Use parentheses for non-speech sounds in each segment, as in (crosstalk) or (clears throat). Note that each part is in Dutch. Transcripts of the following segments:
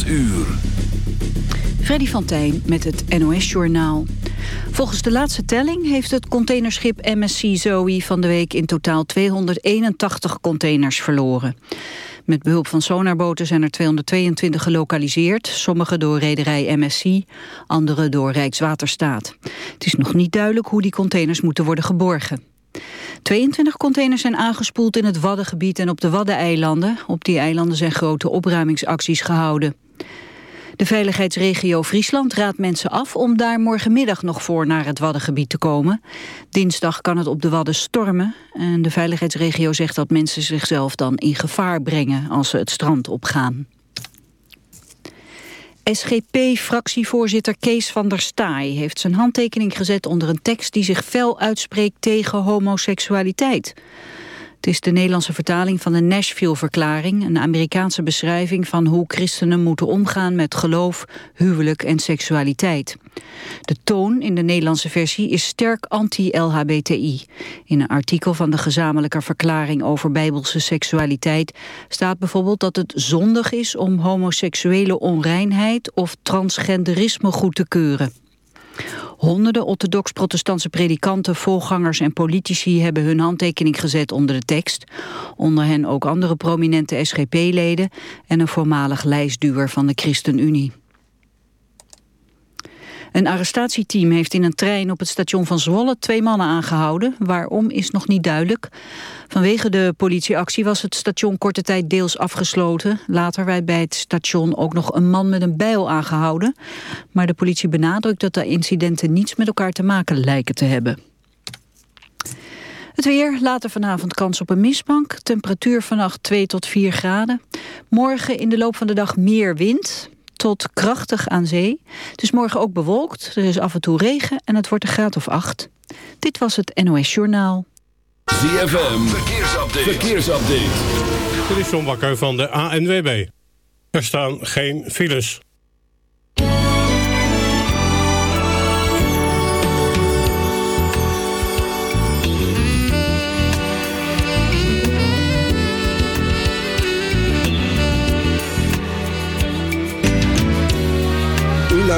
8 uur. Freddy van Tijn met het NOS-journaal. Volgens de laatste telling heeft het containerschip MSC Zoe van de week in totaal 281 containers verloren. Met behulp van sonarboten zijn er 222 gelokaliseerd, sommige door rederij MSC, andere door Rijkswaterstaat. Het is nog niet duidelijk hoe die containers moeten worden geborgen. 22 containers zijn aangespoeld in het Waddengebied en op de Waddeneilanden. Op die eilanden zijn grote opruimingsacties gehouden. De veiligheidsregio Friesland raadt mensen af om daar morgenmiddag nog voor naar het Waddengebied te komen. Dinsdag kan het op de Wadden stormen en de veiligheidsregio zegt dat mensen zichzelf dan in gevaar brengen als ze het strand opgaan. SGP-fractievoorzitter Kees van der Staaij heeft zijn handtekening gezet onder een tekst die zich fel uitspreekt tegen homoseksualiteit. Het is de Nederlandse vertaling van de Nashville-verklaring... een Amerikaanse beschrijving van hoe christenen moeten omgaan... met geloof, huwelijk en seksualiteit. De toon in de Nederlandse versie is sterk anti-LHBTI. In een artikel van de gezamenlijke verklaring over bijbelse seksualiteit... staat bijvoorbeeld dat het zondig is om homoseksuele onreinheid... of transgenderisme goed te keuren. Honderden orthodox-protestantse predikanten, voorgangers en politici hebben hun handtekening gezet onder de tekst. Onder hen ook andere prominente SGP-leden en een voormalig lijstduwer van de ChristenUnie. Een arrestatieteam heeft in een trein op het station van Zwolle twee mannen aangehouden. Waarom is nog niet duidelijk. Vanwege de politieactie was het station korte tijd deels afgesloten. Later werd bij het station ook nog een man met een bijl aangehouden. Maar de politie benadrukt dat de incidenten niets met elkaar te maken lijken te hebben. Het weer, later vanavond kans op een mistbank. Temperatuur vannacht 2 tot 4 graden. Morgen in de loop van de dag meer wind tot krachtig aan zee. Het is morgen ook bewolkt, er is af en toe regen en het wordt een graad of acht. Dit was het NOS Journaal. ZFM, verkeersupdate. verkeersupdate. Dit is John Bakker van de ANWB. Er staan geen files.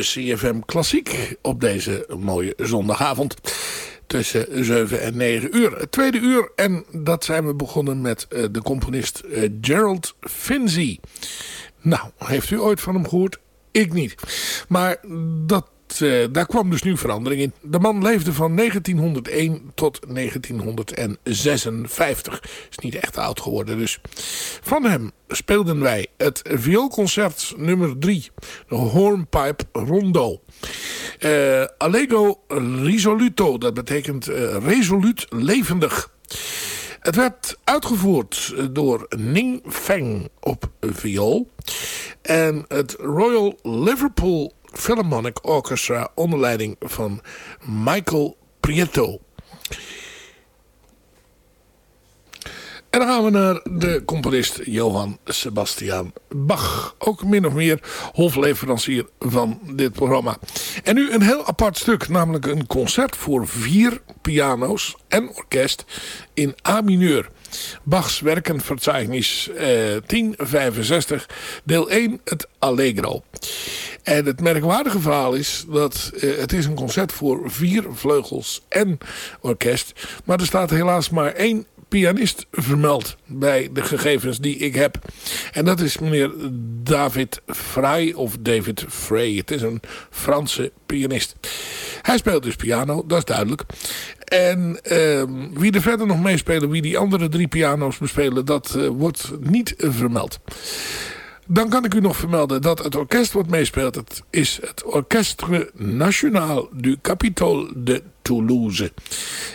CFM Klassiek op deze mooie zondagavond. Tussen 7 en 9 uur. Het tweede uur en dat zijn we begonnen met uh, de componist uh, Gerald Finzi. Nou, heeft u ooit van hem gehoord? Ik niet. Maar dat uh, daar kwam dus nu verandering in. De man leefde van 1901 tot 1956. Is niet echt oud geworden dus. Van hem speelden wij het vioolconcert nummer 3. De Hornpipe Rondo. Uh, Allego Risoluto, dat betekent uh, resoluut levendig. Het werd uitgevoerd door Ning Feng op viool. En het Royal Liverpool Philharmonic Orchestra onder leiding van Michael Prieto. En dan gaan we naar de componist Johann Sebastian Bach. Ook min of meer hofleverancier van dit programma. En nu een heel apart stuk, namelijk een concert voor vier piano's en orkest in A mineur. Bachs werkenverzeichnis eh, 1065, deel 1, het Allegro. En het merkwaardige verhaal is dat uh, het is een concert voor vier vleugels en orkest. Maar er staat helaas maar één pianist vermeld bij de gegevens die ik heb. En dat is meneer David Frey of David Frey. Het is een Franse pianist. Hij speelt dus piano, dat is duidelijk. En uh, wie er verder nog meespelen, wie die andere drie piano's bespelen, dat uh, wordt niet vermeld. Dan kan ik u nog vermelden dat het orkest wat meespeelt... het is het Orchestre National du Capitole de Toulouse.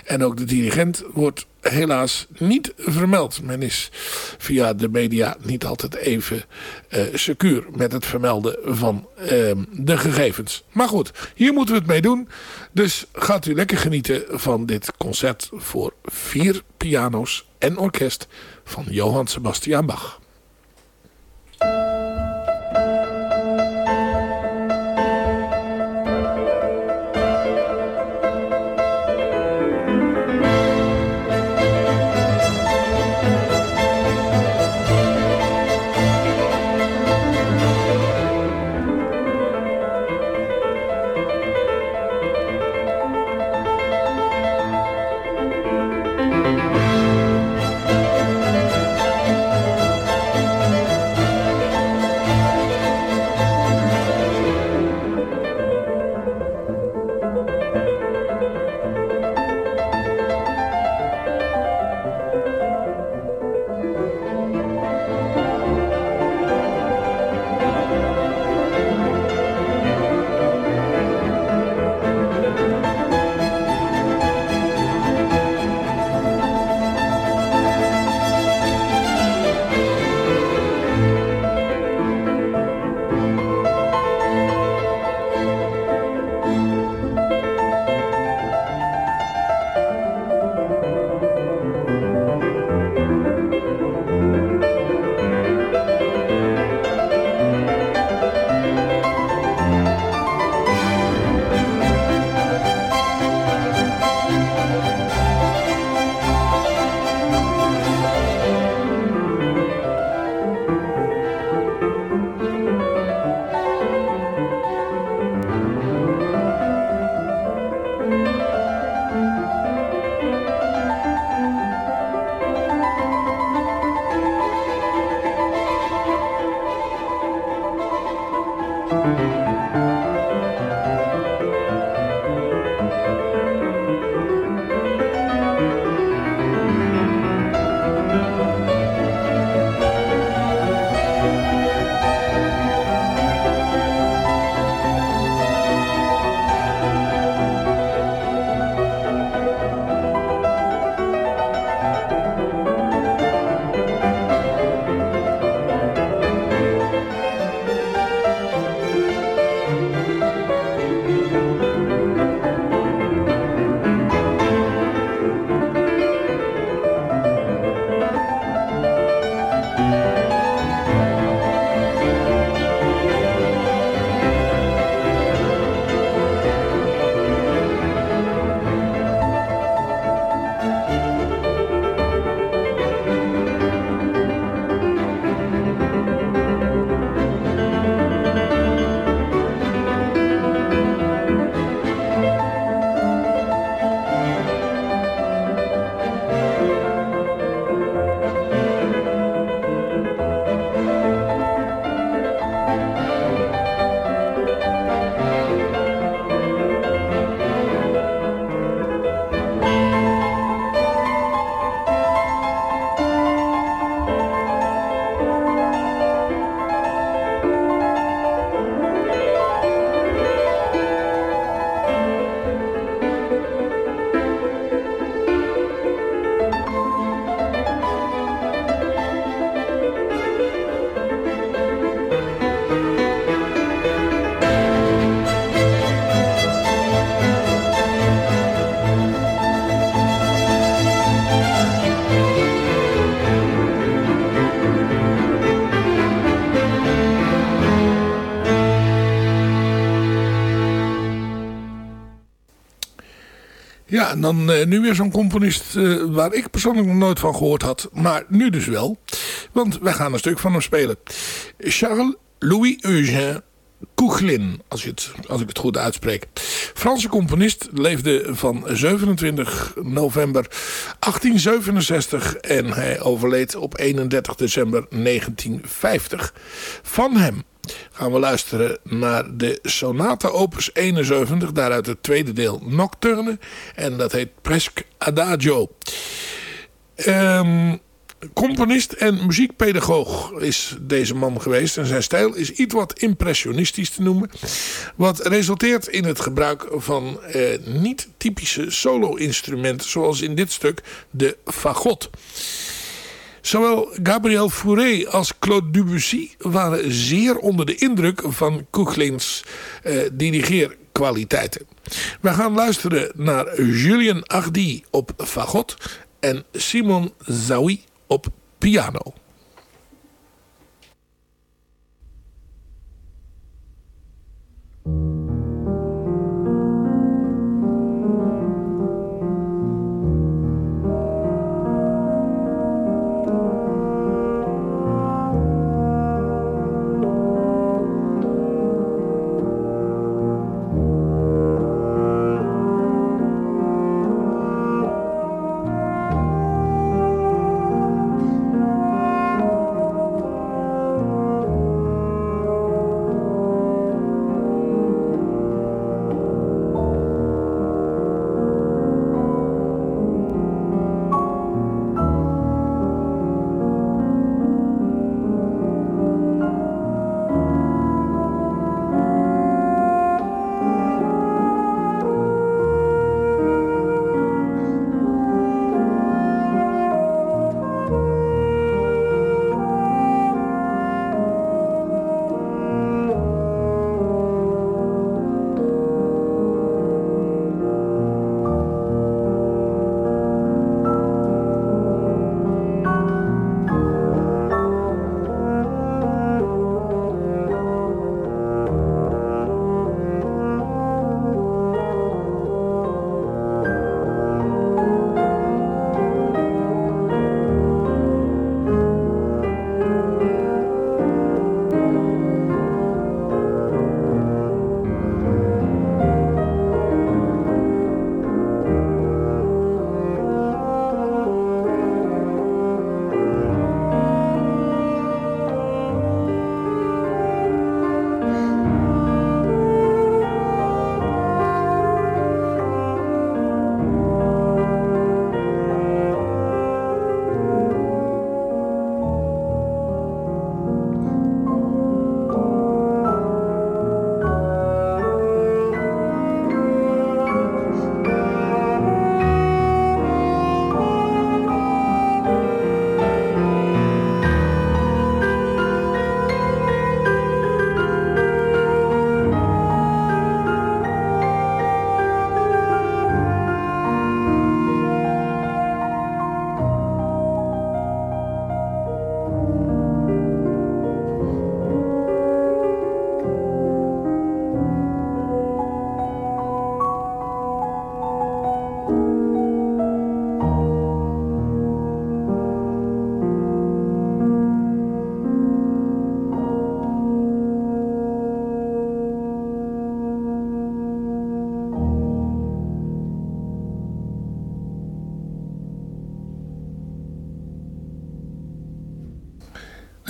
En ook de dirigent wordt helaas niet vermeld. Men is via de media niet altijd even uh, secuur met het vermelden van uh, de gegevens. Maar goed, hier moeten we het mee doen. Dus gaat u lekker genieten van dit concert voor vier piano's en orkest van Johann Sebastian Bach. Dan uh, nu weer zo'n componist uh, waar ik persoonlijk nog nooit van gehoord had. Maar nu dus wel. Want wij gaan een stuk van hem spelen. Charles Louis Eugène Koechlin, als, het, als ik het goed uitspreek. Franse componist, leefde van 27 november 1867 en hij overleed op 31 december 1950. Van hem gaan we luisteren naar de Sonata Opus 71, daaruit het tweede deel Nocturne. En dat heet Presque Adagio. Um, componist en muziekpedagoog is deze man geweest. En zijn stijl is iets wat impressionistisch te noemen. Wat resulteert in het gebruik van eh, niet-typische solo-instrumenten. Zoals in dit stuk de fagot. Zowel Gabriel Fauré als Claude Debussy waren zeer onder de indruk van Koechlins eh, dirigeerkwaliteiten. We gaan luisteren naar Julien Hardy op fagot en Simon Zawi op piano.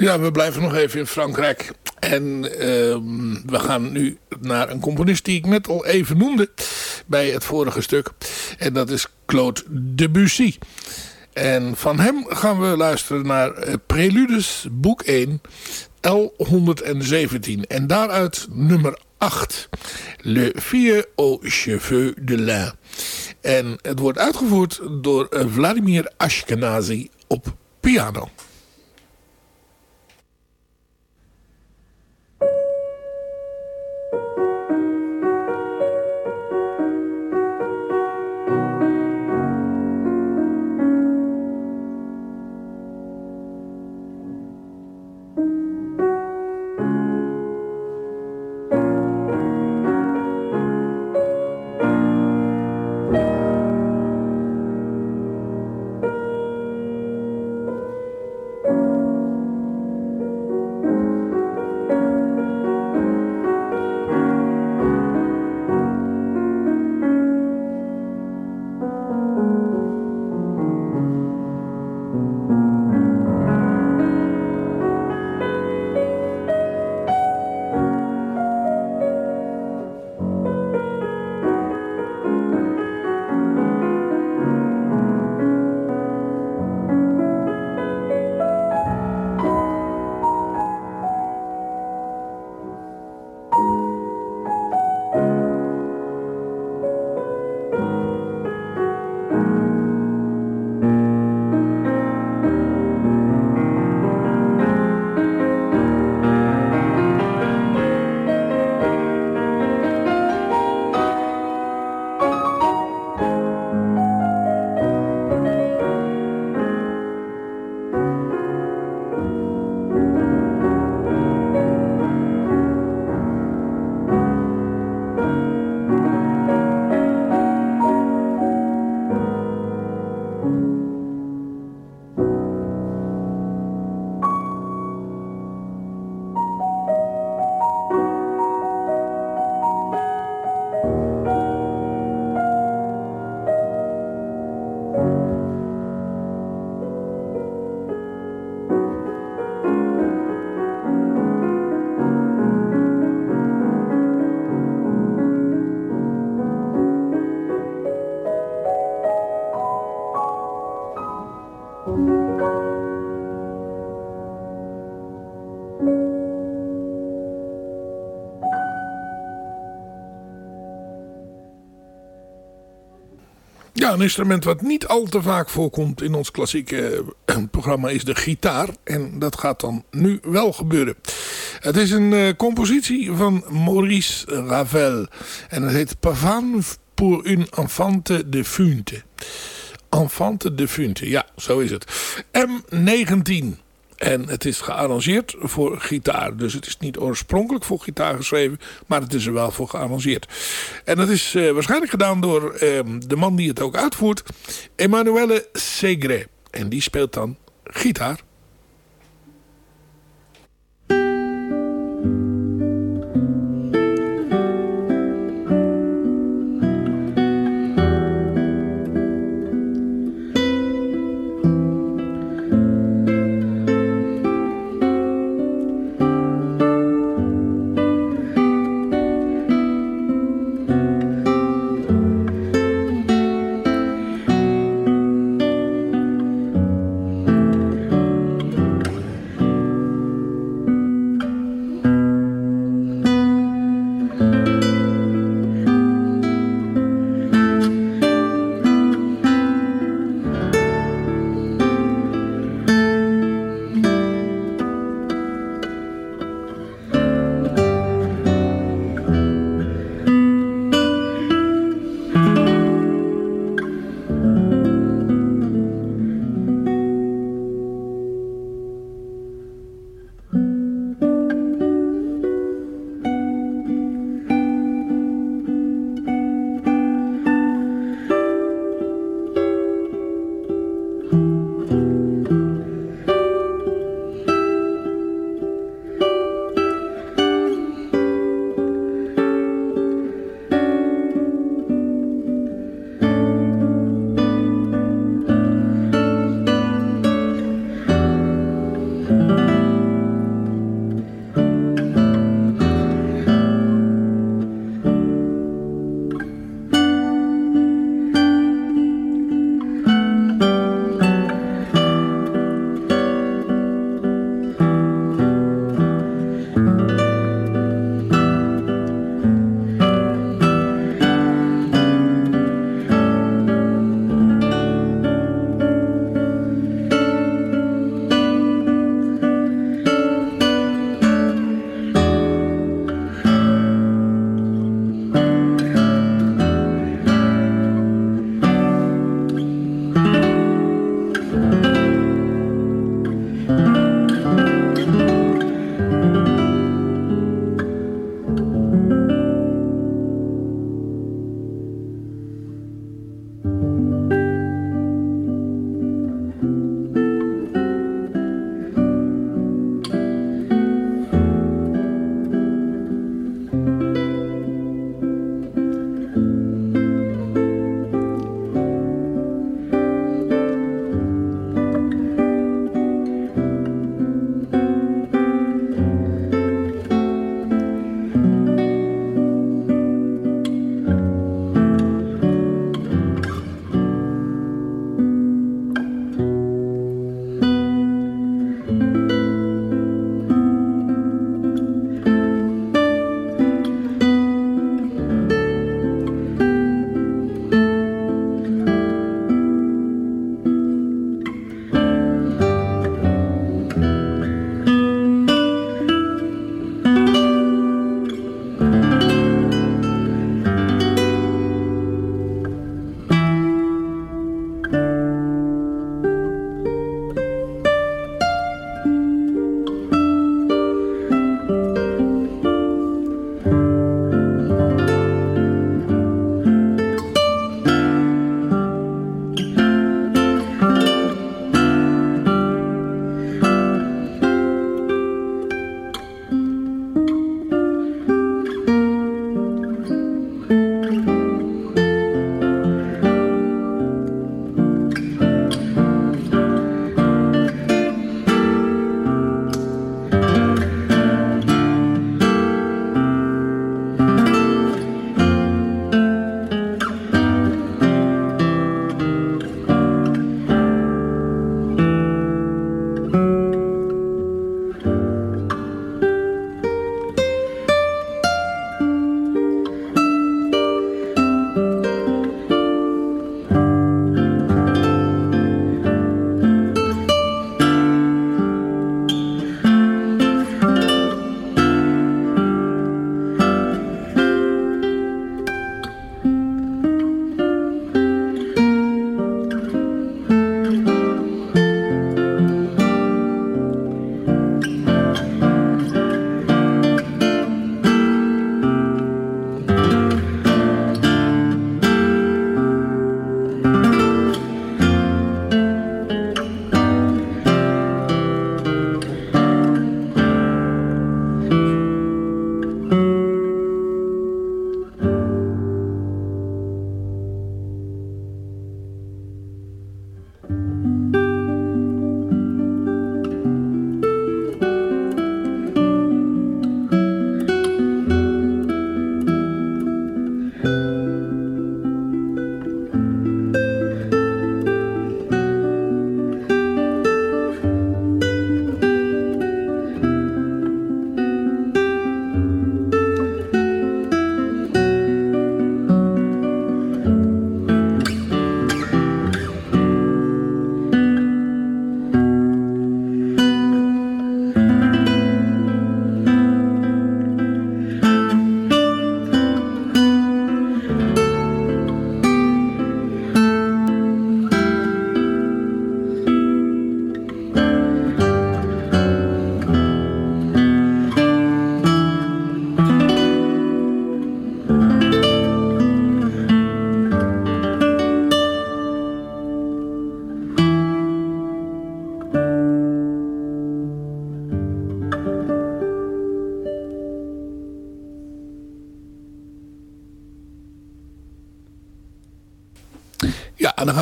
Ja, we blijven nog even in Frankrijk. En uh, we gaan nu naar een componist die ik net al even noemde bij het vorige stuk. En dat is Claude Debussy. En van hem gaan we luisteren naar eh, Preludes, boek 1, L117. En daaruit nummer 8, Le Fille aux cheveux de lin. En het wordt uitgevoerd door eh, Vladimir Ashkenazi op piano. Een instrument wat niet al te vaak voorkomt in ons klassieke eh, (clears throat) programma is de gitaar. En dat gaat dan nu wel gebeuren. Het is een uh, compositie van Maurice Ravel. En het heet Pavane pour une enfante de funte. Enfante de funte, ja, zo is het. M19. En het is gearrangeerd voor gitaar. Dus het is niet oorspronkelijk voor gitaar geschreven. Maar het is er wel voor gearrangeerd. En dat is uh, waarschijnlijk gedaan door uh, de man die het ook uitvoert. Emanuele Segre. En die speelt dan gitaar.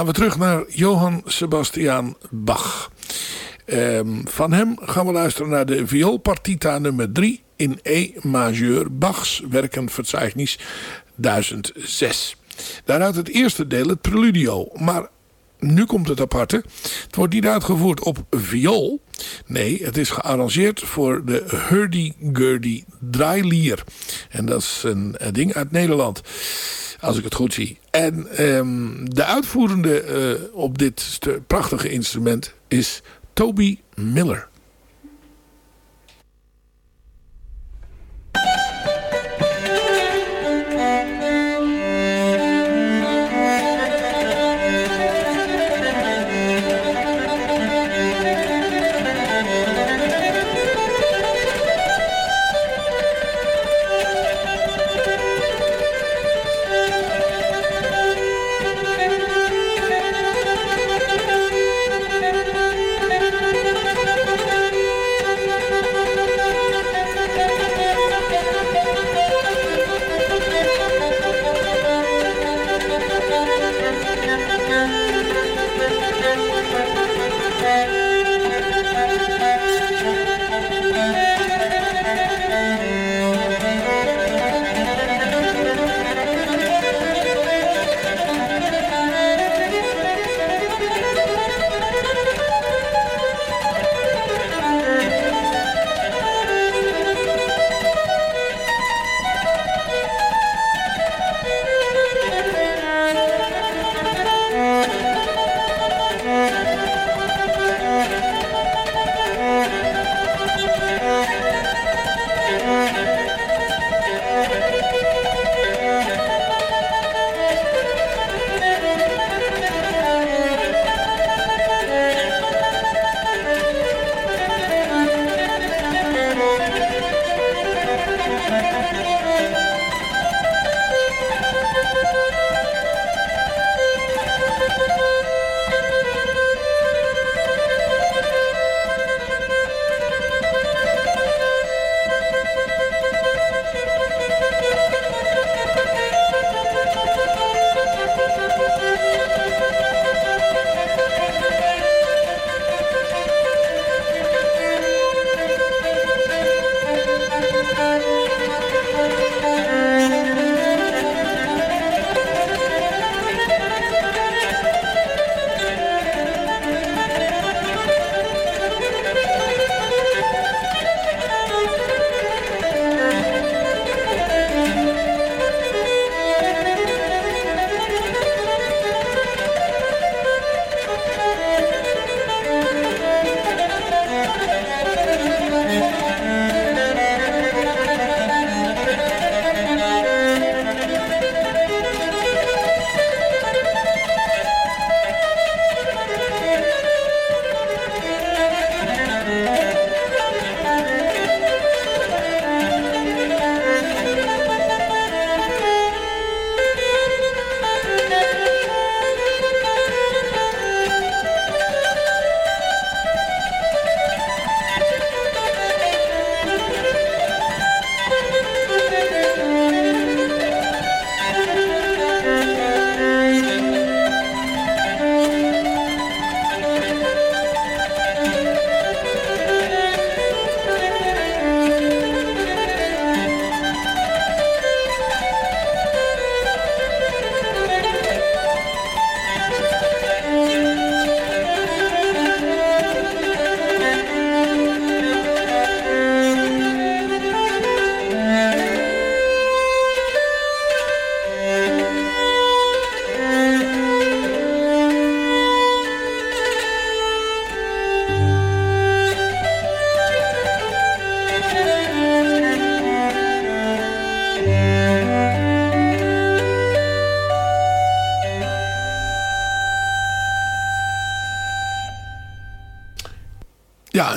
We terug naar Johann Sebastian Bach. Ehm, van hem gaan we luisteren naar de vioolpartita nummer 3 in E majeur. Bachs werkenverzeichnis 1006. Daaruit het eerste deel, het preludio. Maar nu komt het aparte. Het wordt niet uitgevoerd op viool. Nee, het is gearrangeerd voor de hurdy-gurdy draailier. En dat is een, ding uit Nederland. Als ik het goed zie. En um, de uitvoerende uh, op dit prachtige instrument is Toby Miller.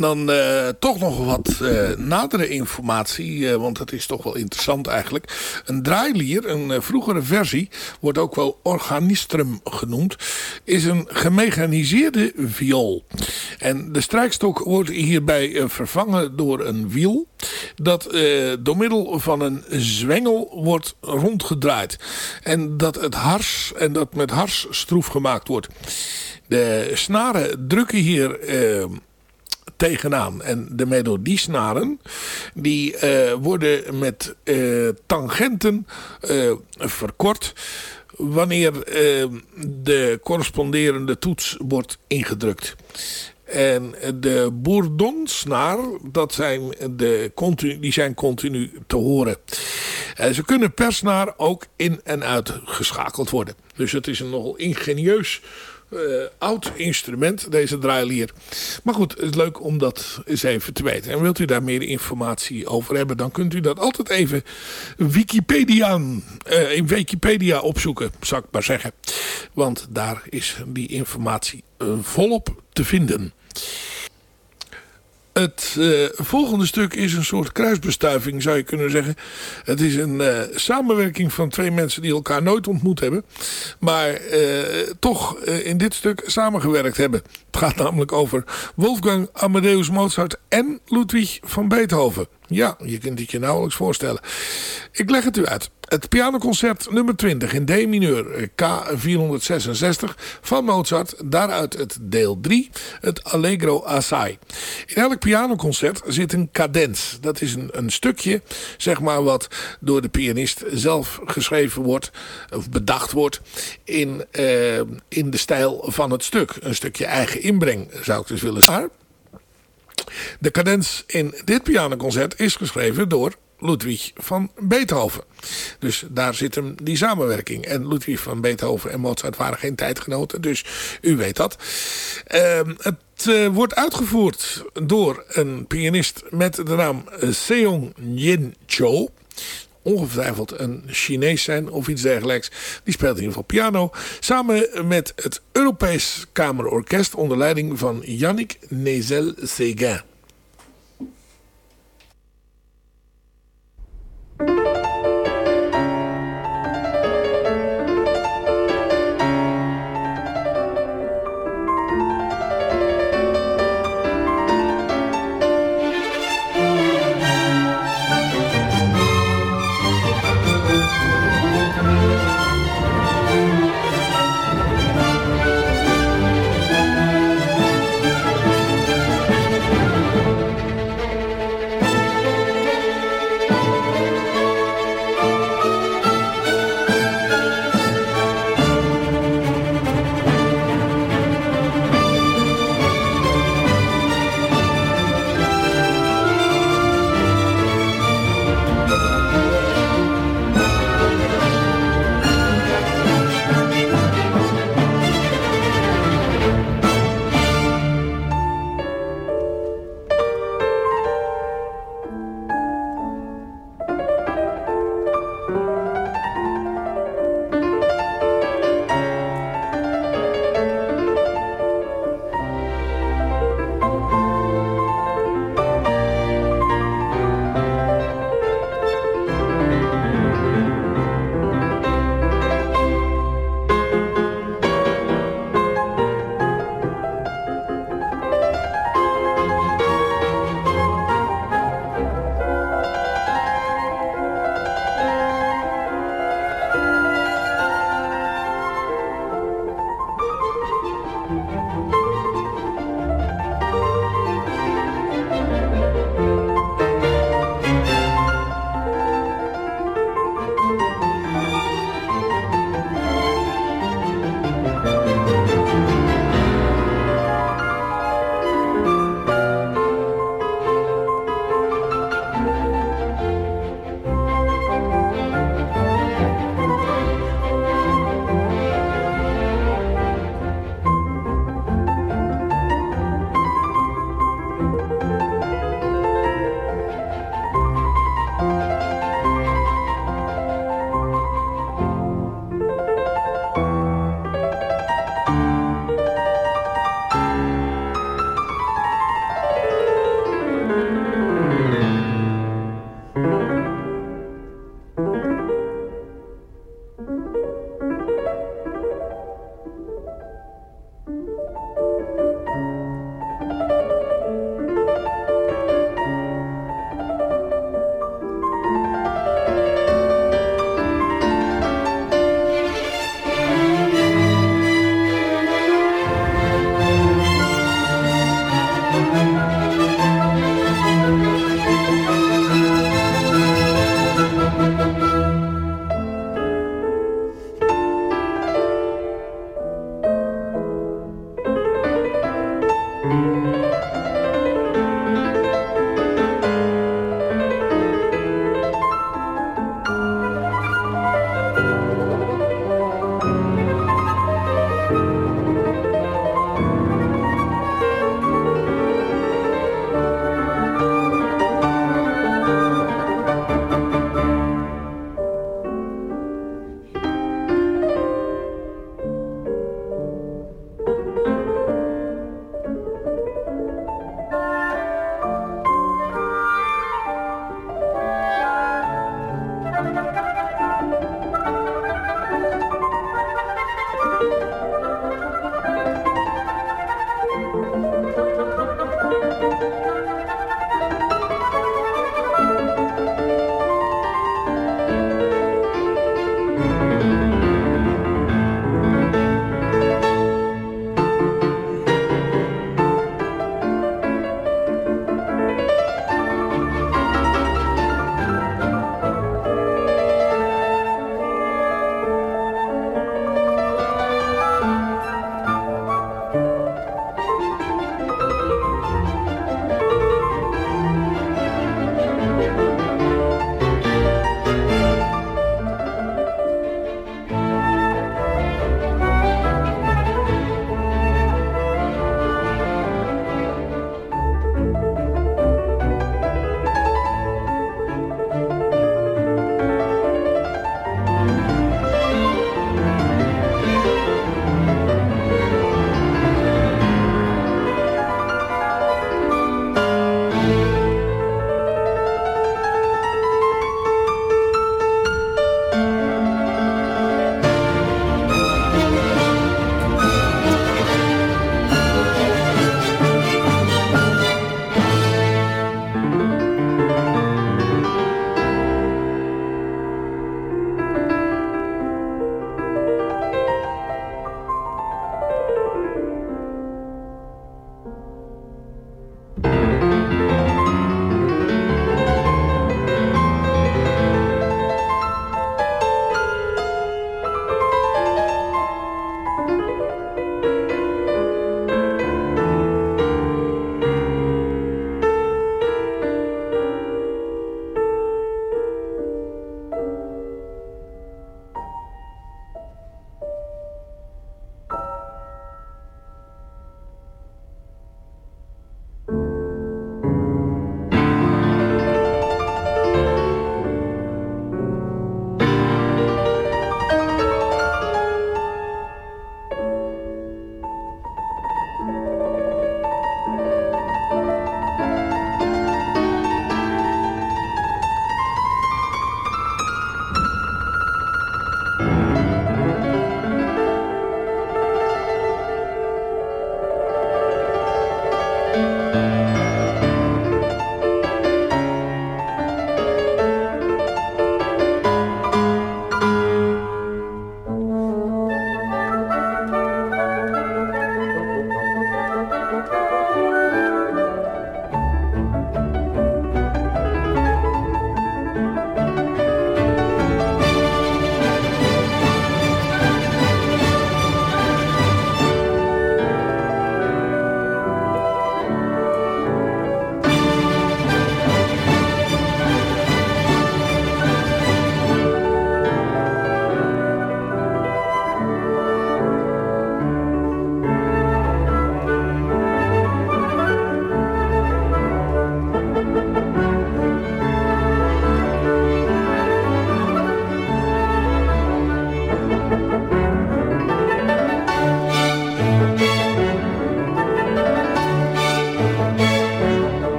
En dan uh, toch nog wat uh, nadere informatie, uh, want het is toch wel interessant eigenlijk. Een draailier, een vroegere versie, wordt ook wel organistrum genoemd, is een gemechaniseerde viool. En de strijkstok wordt hierbij eh, vervangen door een wiel dat eh, door middel van een zwengel wordt rondgedraaid. En dat het hars en dat met hars stroef gemaakt wordt. De snaren drukken hier eh, tegenaan. En de melodiesnaren die uh, worden met uh, tangenten uh, verkort wanneer de corresponderende toets wordt ingedrukt. En de bourdonsnaar, dat zijn de continu, die zijn continu te horen. En ze kunnen per snaar ook in en uit geschakeld worden. Dus het is een nogal ingenieus uh, oud instrument, deze draailier. Maar goed, het is leuk om dat eens even te weten. En wilt u daar meer informatie over hebben, dan kunt u dat altijd even Wikipedia, uh, in Wikipedia opzoeken, zou ik maar zeggen. Want daar is die informatie uh, volop te vinden. Het uh, volgende stuk is een soort kruisbestuiving, zou je kunnen zeggen. Het is een uh, samenwerking van twee mensen die elkaar nooit ontmoet hebben. Maar uh, toch in dit stuk samengewerkt hebben. Het gaat namelijk over Wolfgang Amadeus Mozart en Ludwig van Beethoven. Ja, je kunt het je nauwelijks voorstellen. Ik leg het u uit. Het pianoconcert nummer 20 in D mineur K466 van Mozart. Daaruit het deel 3, het Allegro Assai. In elk pianoconcert zit een cadens. Dat is een, een stukje, zeg maar, wat door de pianist zelf geschreven wordt, of bedacht wordt, in, uh, in de stijl van het stuk. Een stukje eigen inbreng, zou ik dus willen zeggen. De cadens in dit pianoconcert is geschreven door Ludwig van Beethoven. Dus daar zit hem die samenwerking. En Ludwig van Beethoven en Mozart waren geen tijdgenoten, dus u weet dat. Uh, het uh, wordt uitgevoerd door een pianist met de naam Seong Yin Cho ongetwijfeld een Chinees zijn of iets dergelijks. Die speelt in ieder geval piano. Samen met het Europees Kamerorkest onder leiding van Yannick Nezel-Séguin.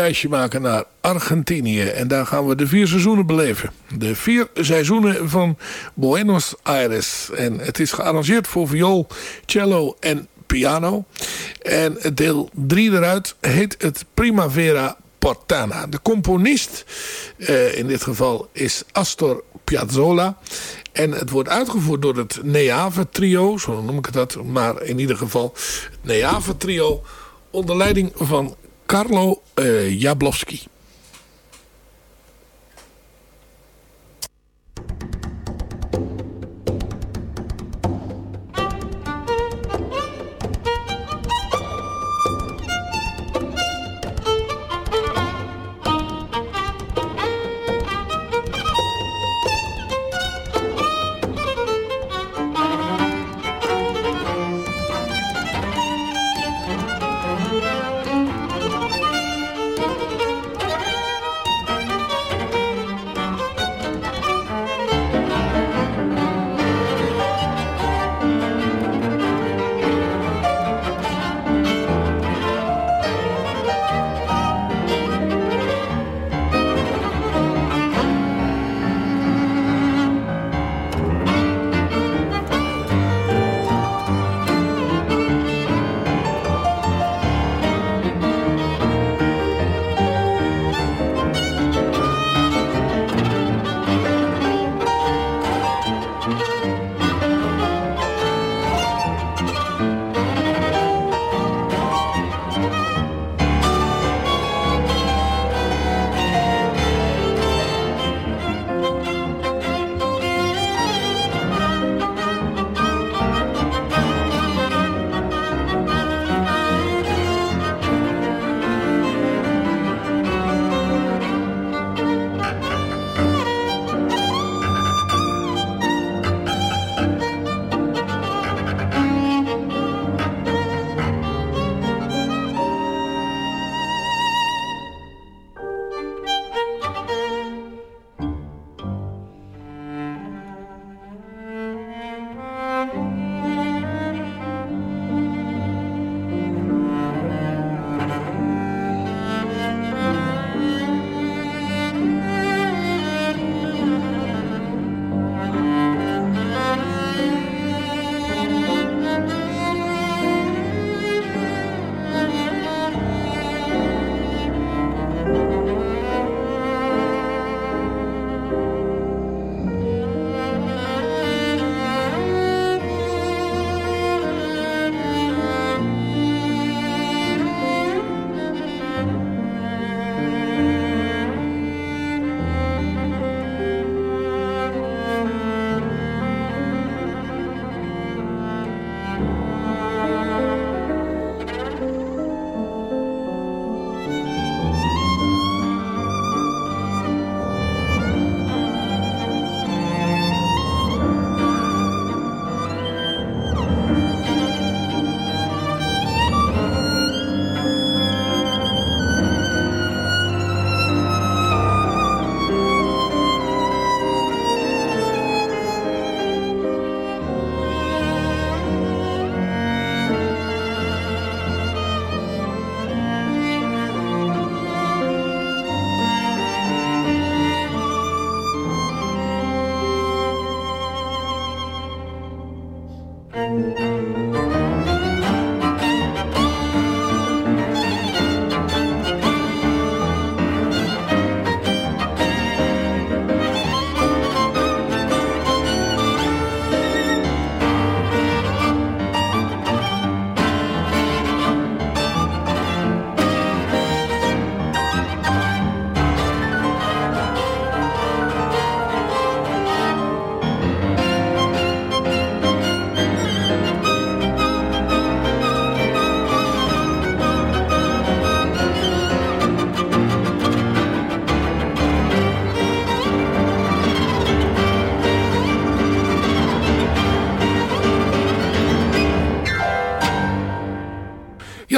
Reisje maken naar Argentinië. En daar gaan we de vier seizoenen beleven. De vier seizoenen van Buenos Aires. En het is gearrangeerd voor viool, cello en piano. En deel 3 eruit heet het Primavera Portana. De componist uh, in dit geval is Astor Piazzolla. En het wordt uitgevoerd door het Neave Trio, zo noem ik het dat. Maar in ieder geval het Neave Trio onder leiding van Carlo uh,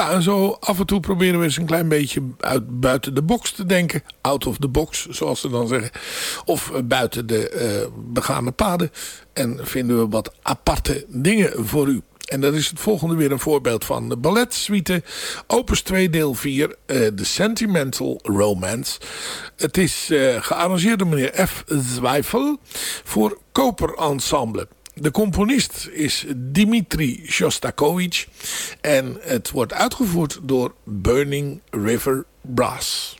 Jablowski. en zo af en toe proberen we eens een klein beetje uit, buiten de box te denken. Out of the box, zoals ze dan zeggen. Of eh, buiten de uh, begane paden. En vinden we wat aparte dingen voor u. En dat is het volgende weer een voorbeeld van de balletsuite. Opus 2 deel 4, uh, The Sentimental Romance. Het is gearrangeerd door meneer F. Zwijfel voor Koper Ensemble. De componist is Dimitri Shostakovich en het wordt uitgevoerd door Burning River Brass.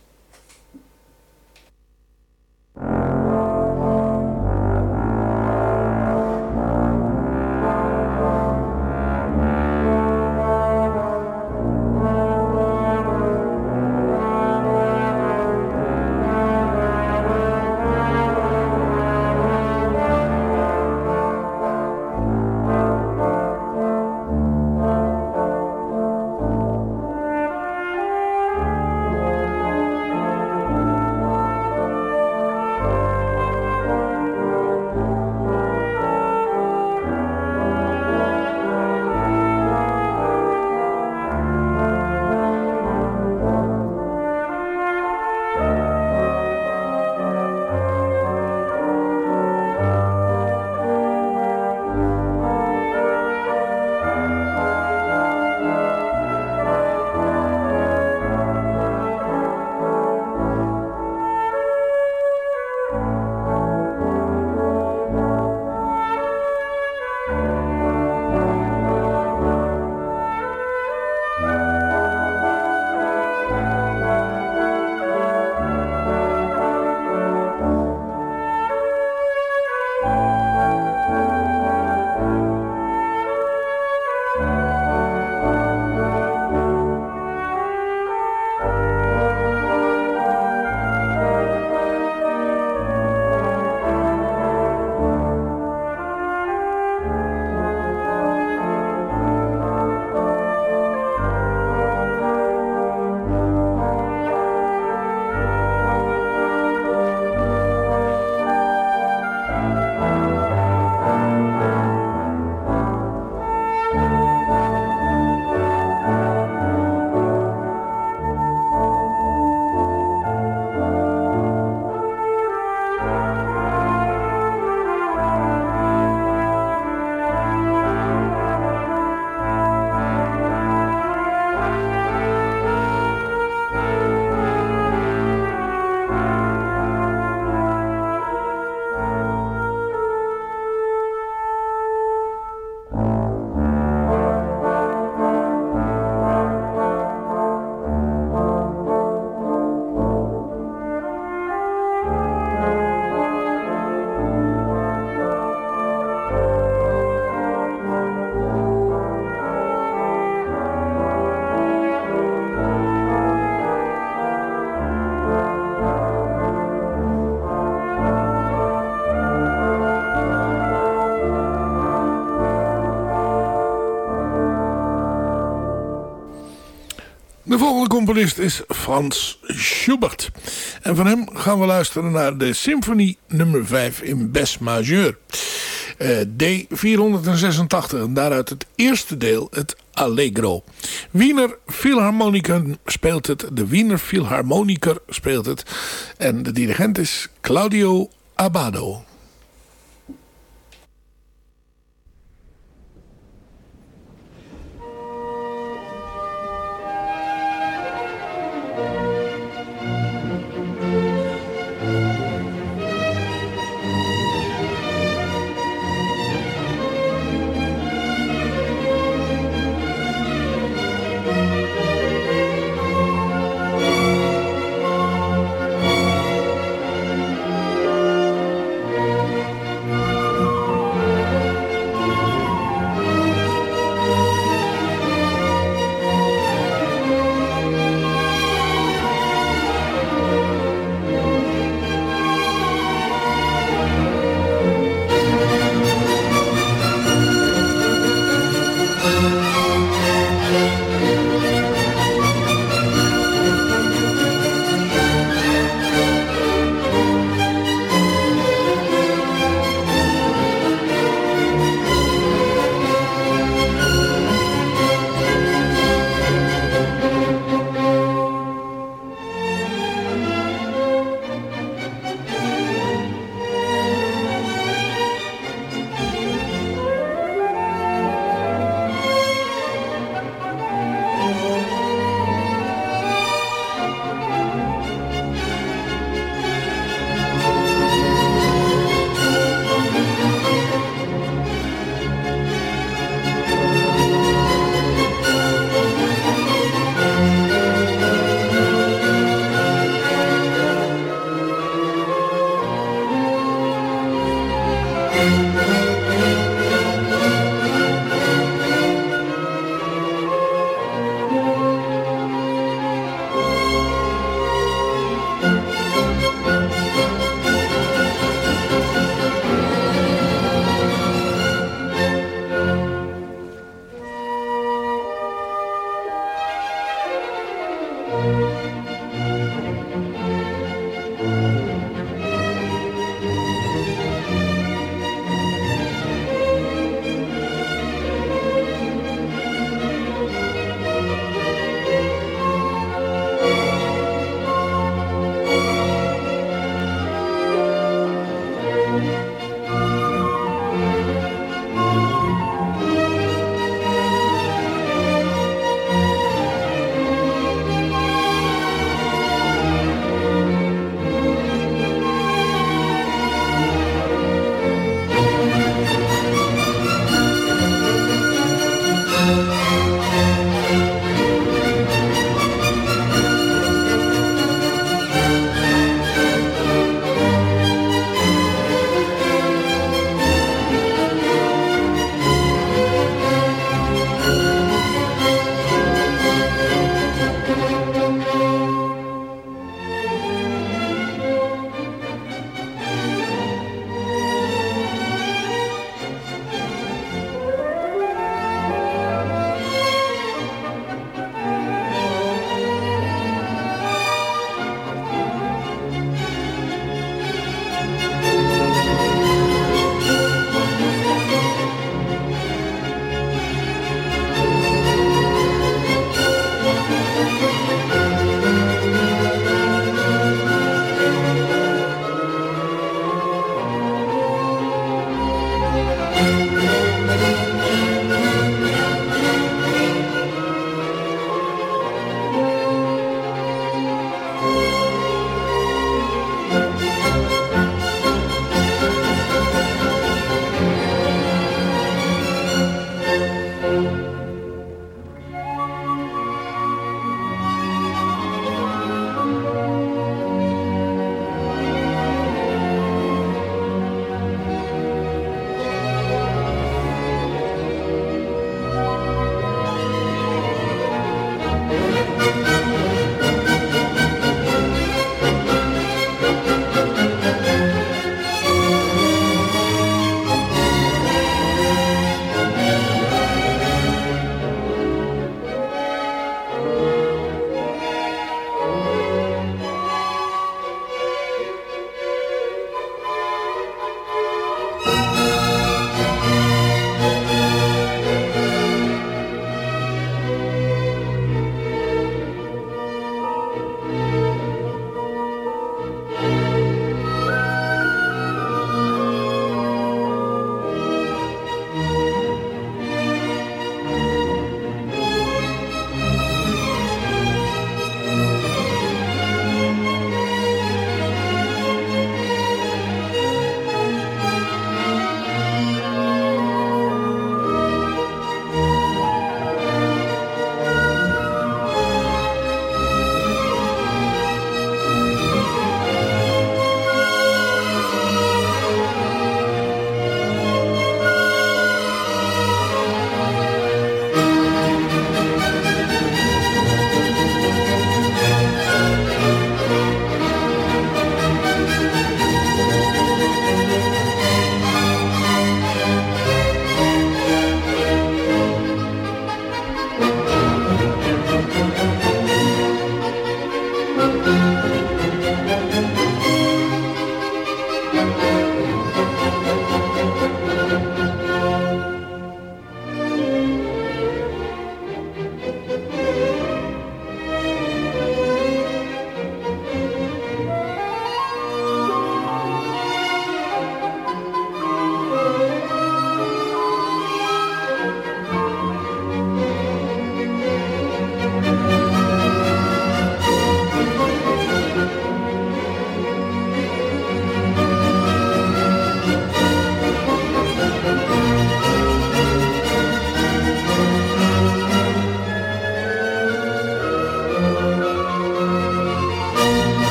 Componist is Frans Schubert. En van hem gaan we luisteren naar de symfonie nummer 5 in Bes majeur. Uh, D486 en daaruit het eerste deel, het Allegro. Wiener Philharmoniker speelt het, de Wiener Philharmoniker speelt het. En de dirigent is Claudio Abado.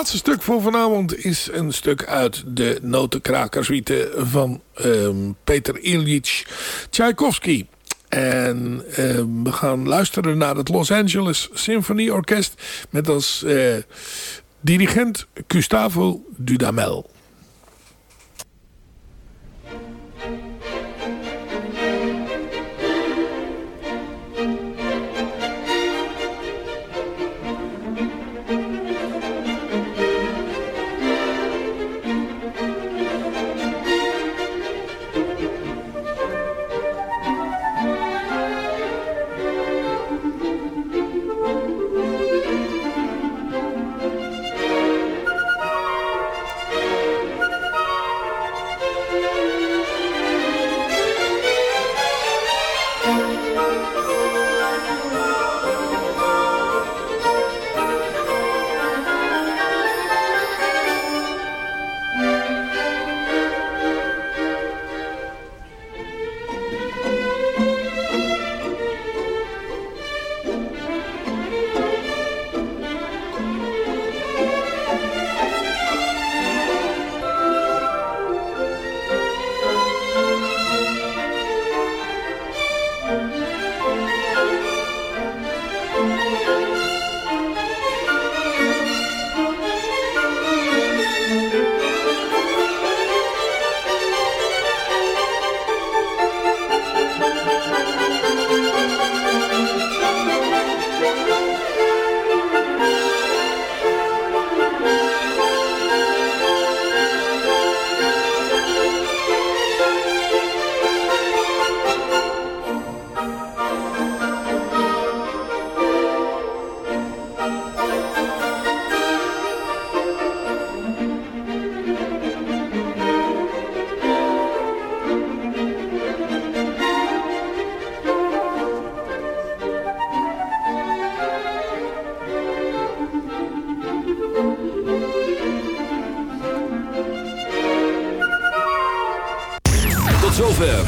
Laatste stuk voor vanavond is een stuk uit de notenkrakersuite van um, Peter Ilyich Tchaikovsky. En uh, we gaan luisteren naar het Los Angeles Symphony Orkest met als uh, dirigent Gustavo Dudamel.